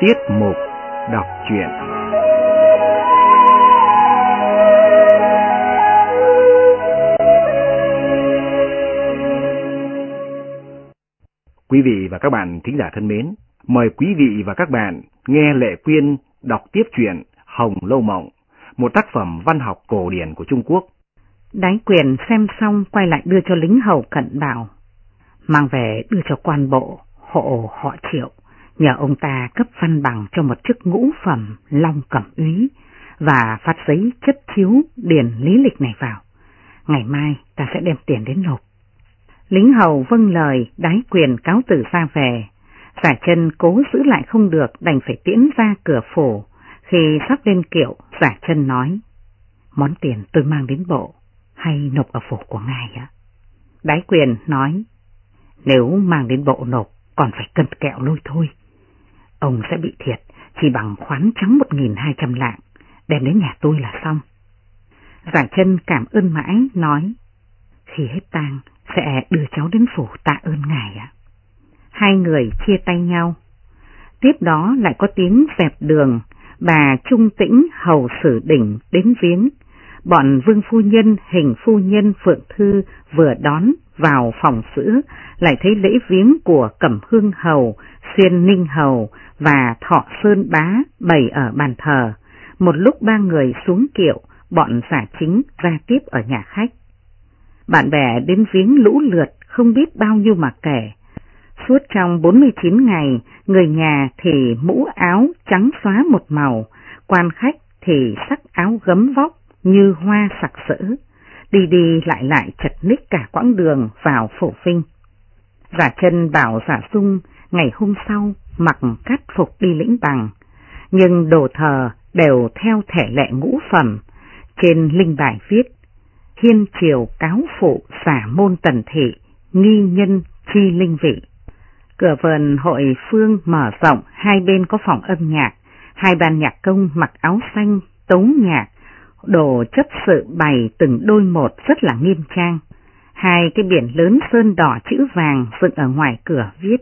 Tiết mục đọc truyện Quý vị và các bạn thính giả thân mến, mời quý vị và các bạn nghe Lệ Quyên đọc tiếp truyện Hồng Lâu Mộng, một tác phẩm văn học cổ điển của Trung Quốc. Đái quyền xem xong quay lại đưa cho lính hầu cận bảo, mang về đưa cho quan bộ, hộ họ triệu nhờ ông ta cấp văn bằng cho một chức ngũ phẩm long cẩm úy và phát giấy chất chiếu điền lý lịch này vào. Ngày mai ta sẽ đem tiền đến nộp. Lính hầu vâng lời đái quyền cáo tử ra về, giả chân cố giữ lại không được đành phải tiễn ra cửa phủ. Khi sắp lên kiệu, giả chân nói, món tiền tôi mang đến bộ, hay nộp ở phủ của ngài ạ? Đái quyền nói, nếu mang đến bộ nộp, còn phải cân kẹo lôi thôi. Ông sẽ bị thiệt chỉ bằng khoán trắng 1.200 lạng, đem đến nhà tôi là xong. Giả chân cảm ơn mãi, nói, khi hết tang sẽ đưa cháu đến phủ tạ ơn ngài ạ. Hai người chia tay nhau. Tiếp đó lại có tiếng dẹp đường, bà Trung Tĩnh hầu sử đỉnh đến viếng. Bọn vương phu nhân, hình phu nhân Phượng Thư vừa đón vào phòng sữa, lại thấy lễ viếng của Cẩm Hương Hầu, Xuyên Ninh Hầu và Thọ Sơn Bá bày ở bàn thờ. Một lúc ba người xuống kiệu, bọn giả chính ra tiếp ở nhà khách. Bạn bè đến viếng lũ lượt không biết bao nhiêu mà kể. Suốt trong 49 ngày, người nhà thì mũ áo trắng xóa một màu, quan khách thì sắc áo gấm vóc như hoa sặc sỡ, đi đi lại lại chật ních cả quãng đường vào phổ vinh. Giả chân bảo giả sung ngày hôm sau mặc cắt phục đi lĩnh bằng, nhưng đồ thờ đều theo thể lệ ngũ phẩm, trên linh bài viết Hiên triều cáo phụ xả môn tần thị, nghi nhân chi linh vị. Cửa vườn hội phương mở rộng, hai bên có phòng âm nhạc, hai ban nhạc công mặc áo xanh, tấu nhạc, đồ chấp sự bày từng đôi một rất là nghiêm trang. Hai cái biển lớn sơn đỏ chữ vàng dựng ở ngoài cửa viết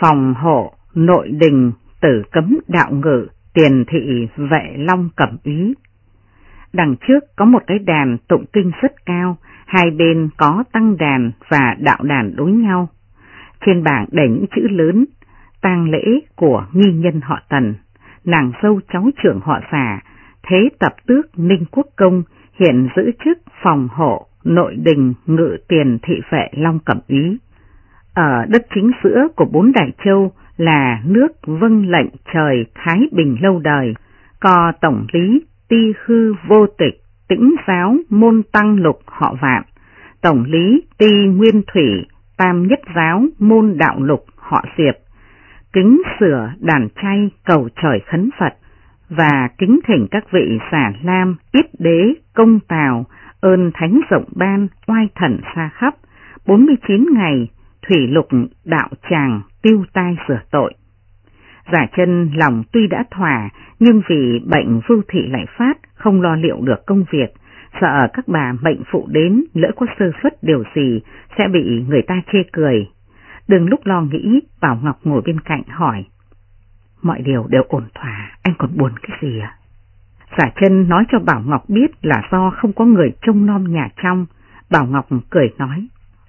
Phòng hộ, nội đình, tử cấm đạo ngự, tiền thị vệ long cẩm ý. Đằng trước có một cái đàn tụng kinh rất cao, hai bên có tăng đàn và đạo đàn đối nhau. Trên bảng đầy những chữ lớn, tang lễ của nghi nhân họ Tần, nàng dâu cháu trưởng họ xà, thế tập tước Ninh Quốc Công hiện giữ chức phòng hộ nội đình ngự tiền thị vệ Long Cẩm Ý. Ở đất chính giữa của bốn đại châu là nước vâng lệnh trời Thái Bình lâu đời, có tổng lý ti hư vô tịch, tĩnh giáo môn tăng lục họ vạn, tổng lý ti nguyên thủy, tam nhất giáo môn đạo lục họ diệp, kính sửa đàn chay cầu trời khấn Phật, và kính thỉnh các vị xả lam, ít đế, công tào, ơn thánh rộng ban, oai thần xa khắp, 49 ngày, thủy lục đạo tràng, tiêu tai sửa tội. Giả chân lòng tuy đã thỏa, nhưng vì bệnh vưu thị lại phát, không lo liệu được công việc, sợ các bà mệnh phụ đến, lỡ có sơ suất điều gì, sẽ bị người ta chê cười. Đừng lúc lo nghĩ, Bảo Ngọc ngồi bên cạnh hỏi. Mọi điều đều ổn thỏa, anh còn buồn cái gì à? Giả chân nói cho Bảo Ngọc biết là do không có người trông nom nhà trong. Bảo Ngọc cười nói,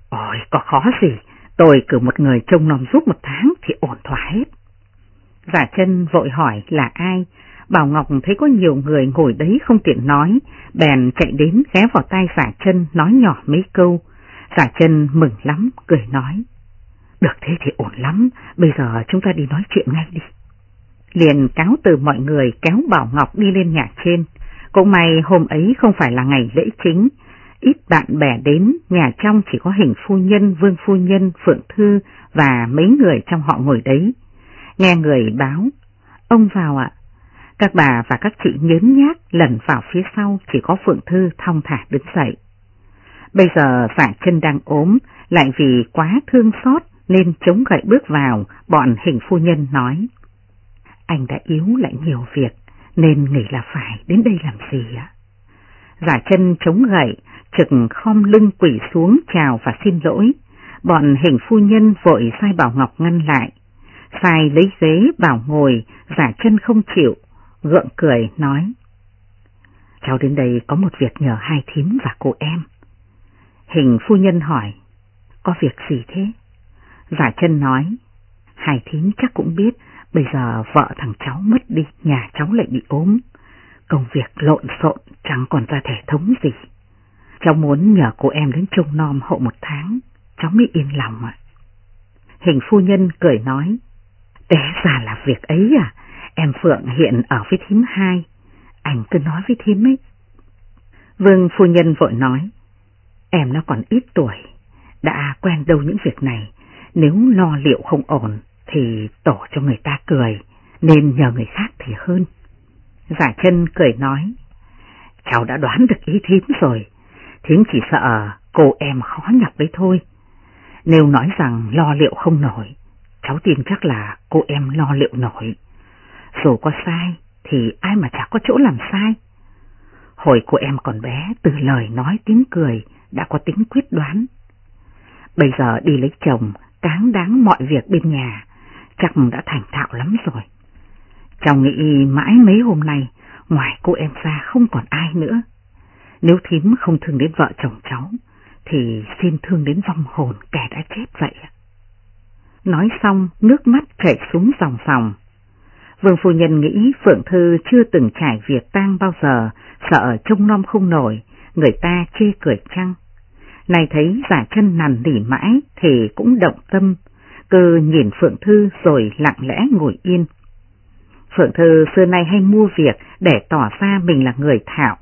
Ôi, có khó gì, tôi cử một người trông nom giúp một tháng thì ổn thỏa hết. Giả chân vội hỏi là ai, Bảo Ngọc thấy có nhiều người ngồi đấy không tiện nói, bèn chạy đến ghé vào tay giả chân nói nhỏ mấy câu. Giả chân mừng lắm, cười nói, được thế thì ổn lắm, bây giờ chúng ta đi nói chuyện ngay đi liền cáo từ mọi người kéo Bảo Ngọc đi lên nhà trên. Cũng may hôm ấy không phải là ngày lễ chính, ít bạn bè đến, nhà trong chỉ có hình phu nhân, vương phu nhân, phượng thư và mấy người trong họ ngồi đấy. Nghe người báo, ông vào ạ. Các bà và các chị nhớn nhát lần vào phía sau chỉ có phượng thư thong thả đứng dậy. Bây giờ giả chân đang ốm, lại vì quá thương xót nên chống gậy bước vào, bọn hình phu nhân nói. Anh đã yếu lại nhiều việc, nên nghĩ là phải đến đây làm gì ạ? Giả chân chống gậy, trực khom lưng quỷ xuống chào và xin lỗi. Bọn hình phu nhân vội sai Bảo Ngọc ngăn lại. Sai lấy ghế bảo ngồi, giả chân không chịu, gượng cười nói. Cháu đến đây có một việc nhờ hai thím và cô em. Hình phu nhân hỏi, có việc gì thế? Giả chân nói, hai thím chắc cũng biết, bây giờ vợ thằng cháu mất đi, nhà cháu lại bị ốm. Công việc lộn xộn, chẳng còn ra thể thống gì. Cháu muốn nhờ cô em đến trông nom hộ một tháng, cháu mới yên lòng ạ. Hình phu nhân cười nói, té ra là việc ấy à, em Phượng hiện ở với thím hai, anh cứ nói với thím ấy. Vương phu nhân vội nói, em nó còn ít tuổi, đã quen đâu những việc này, nếu lo liệu không ổn thì tổ cho người ta cười, nên nhờ người khác thì hơn. Giả chân cười nói, cháu đã đoán được ý thím rồi, thím chỉ sợ cô em khó nhập đấy thôi. Nếu nói rằng lo liệu không nổi, cháu tin chắc là cô em lo liệu nổi. Dù có sai thì ai mà chả có chỗ làm sai. Hồi cô em còn bé, từ lời nói tiếng cười đã có tính quyết đoán. Bây giờ đi lấy chồng, cáng đáng mọi việc bên nhà, chắc đã thành thạo lắm rồi. Cháu nghĩ mãi mấy hôm nay, ngoài cô em ra không còn ai nữa. Nếu thím không thương đến vợ chồng cháu, thì xin thương đến vong hồn kẻ đã chết vậy. Nói xong, nước mắt chảy xuống dòng dòng. Vương phu nhân nghĩ Phượng Thư chưa từng trải việc tang bao giờ, sợ trông nom không nổi, người ta chê cười chăng. Này thấy giả chân nằn nỉ mãi thì cũng động tâm, cơ nhìn Phượng Thư rồi lặng lẽ ngồi yên. Phượng Thư xưa nay hay mua việc để tỏ ra mình là người thạo.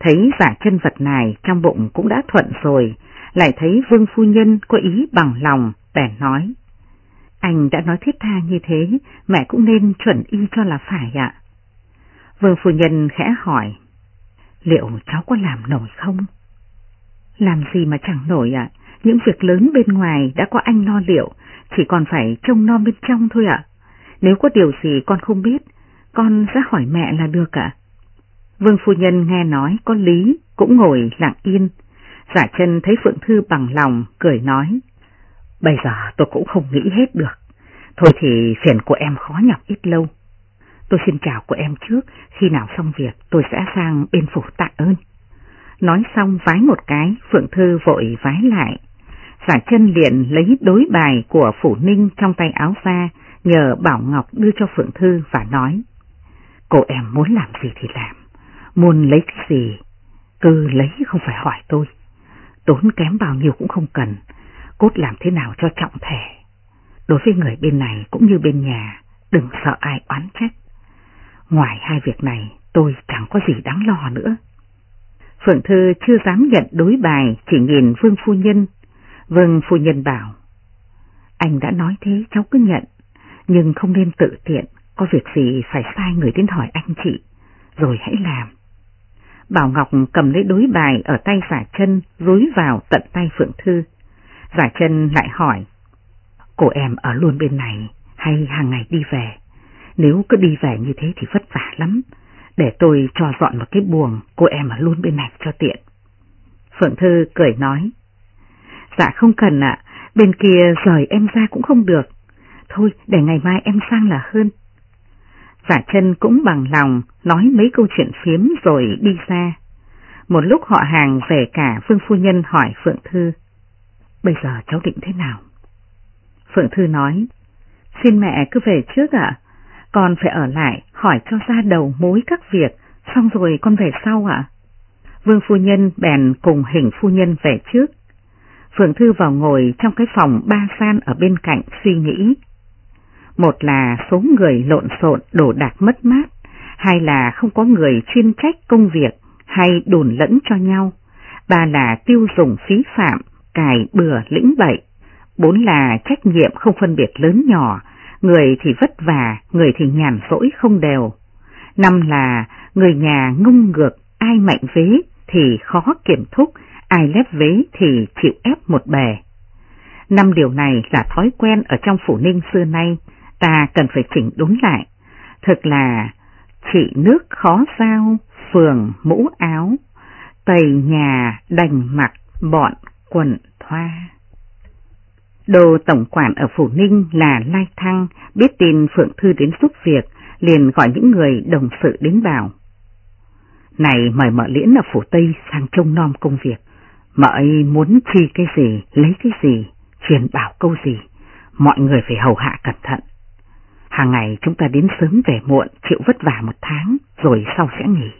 Thấy giả chân vật này trong bụng cũng đã thuận rồi, lại thấy Vương Phu Nhân có ý bằng lòng, bèn nói. Anh đã nói thiết tha như thế, mẹ cũng nên chuẩn y cho là phải ạ. Vương Phu Nhân khẽ hỏi, liệu cháu có làm nổi không? Làm gì mà chẳng nổi ạ, những việc lớn bên ngoài đã có anh lo liệu, chỉ còn phải trông non bên trong thôi ạ. Nếu có điều gì con không biết, con sẽ hỏi mẹ là được ạ. Vương phu nhân nghe nói có lý, cũng ngồi lặng yên. Giả chân thấy Phượng Thư bằng lòng, cười nói. Bây giờ tôi cũng không nghĩ hết được. Thôi thì phiền của em khó nhọc ít lâu. Tôi xin chào của em trước, khi nào xong việc tôi sẽ sang bên phủ tạ ơn. Nói xong vái một cái, Phượng Thư vội vái lại. Giả chân liền lấy đối bài của Phủ Ninh trong tay áo ra, nhờ Bảo Ngọc đưa cho Phượng Thư và nói. Cô em muốn làm gì thì làm, muốn lấy cái gì, cứ lấy không phải hỏi tôi. Tốn kém bao nhiêu cũng không cần, cốt làm thế nào cho trọng thể. Đối với người bên này cũng như bên nhà, đừng sợ ai oán trách. Ngoài hai việc này, tôi chẳng có gì đáng lo nữa. Phượng Thư chưa dám nhận đối bài, chỉ nhìn Vương Phu Nhân vâng, Phu Nhân bảo, anh đã nói thế cháu cứ nhận, nhưng không nên tự tiện, có việc gì phải sai người đến hỏi anh chị, rồi hãy làm. Bảo Ngọc cầm lấy đối bài ở tay giả chân, rối vào tận tay Phượng Thư. Giả chân lại hỏi, cô em ở luôn bên này hay hàng ngày đi về? Nếu cứ đi về như thế thì vất vả lắm, để tôi cho dọn một cái buồng, cô em ở luôn bên này cho tiện. Phượng Thư cười nói, dạ không cần ạ, bên kia rời em ra cũng không được, thôi để ngày mai em sang là hơn. Dạ Giả chân cũng bằng lòng nói mấy câu chuyện phiếm rồi đi ra. Một lúc họ hàng về cả Phương Phu Nhân hỏi Phượng Thư, bây giờ cháu định thế nào? Phượng Thư nói, xin mẹ cứ về trước ạ, con phải ở lại hỏi cho ra đầu mối các việc, xong rồi con về sau ạ. Vương Phu Nhân bèn cùng hình Phu Nhân về trước. Phượng Thư vào ngồi trong cái phòng ba san ở bên cạnh suy nghĩ. Một là số người lộn xộn đổ đạc mất mát, hai là không có người chuyên trách công việc hay đồn lẫn cho nhau, ba là tiêu dùng phí phạm, cài bừa lĩnh bậy, bốn là trách nhiệm không phân biệt lớn nhỏ, người thì vất vả, người thì nhàn rỗi không đều. Năm là người nhà ngung ngược, ai mạnh vế thì khó kiểm thúc, ai lép vế thì chịu ép một bè. Năm điều này là thói quen ở trong phủ ninh xưa nay, ta cần phải chỉnh đúng lại. Thực là trị nước khó sao, phường mũ áo, tầy nhà đành mặc bọn quần thoa. Đồ tổng quản ở Phủ Ninh là Lai Thăng, biết tin Phượng Thư đến giúp việc, liền gọi những người đồng sự đến bảo. Này mời mợ liễn ở Phủ Tây sang trông nom công việc. Mà ấy muốn chi cái gì, lấy cái gì, truyền bảo câu gì, mọi người phải hầu hạ cẩn thận. Hàng ngày chúng ta đến sớm về muộn, chịu vất vả một tháng, rồi sau sẽ nghỉ.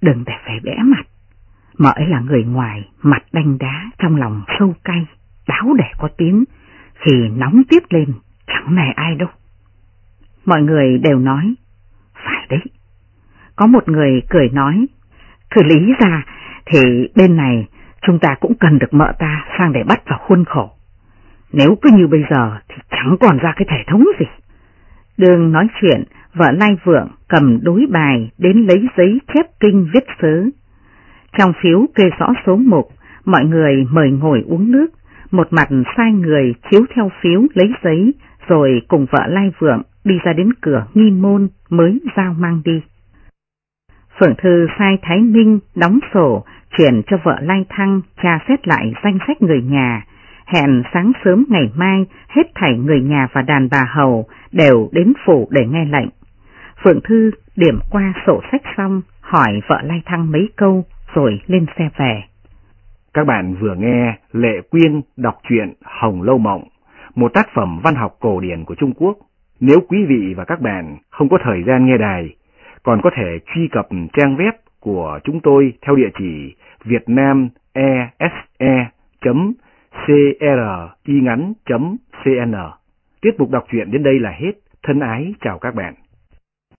Đừng để phải bẽ mặt. Mợ ấy là người ngoài, mặt đanh đá, trong lòng sâu cay, đáo để có tiếng, khi nóng tiếp lên, chẳng nề ai đâu. Mọi người đều nói, phải đấy. Có một người cười nói, thử lý ra thì bên này chúng ta cũng cần được mợ ta sang để bắt vào khuôn khổ. Nếu cứ như bây giờ thì chẳng còn ra cái thể thống gì. Đường nói chuyện, vợ Lai Vượng cầm đối bài đến lấy giấy chép kinh viết sớ. Trong phiếu kê rõ số mục, mọi người mời ngồi uống nước, một mặt sai người chiếu theo phiếu lấy giấy, rồi cùng vợ Lai Vượng đi ra đến cửa nghi môn mới giao mang đi. Phượng Thư sai Thái Minh đóng sổ, chuyển cho vợ Lai Thăng tra xét lại danh sách người nhà, hẹn sáng sớm ngày mai hết thảy người nhà và đàn bà hầu đều đến phủ để nghe lệnh. Phượng Thư điểm qua sổ sách xong, hỏi vợ Lai Thăng mấy câu rồi lên xe về. Các bạn vừa nghe Lệ Quyên đọc truyện Hồng Lâu Mộng, một tác phẩm văn học cổ điển của Trung Quốc. Nếu quý vị và các bạn không có thời gian nghe đài, còn có thể truy cập trang web của chúng tôi theo địa chỉ vietnamese.cringắn.cn. Tiết mục đọc truyện đến đây là hết. Thân ái chào các bạn.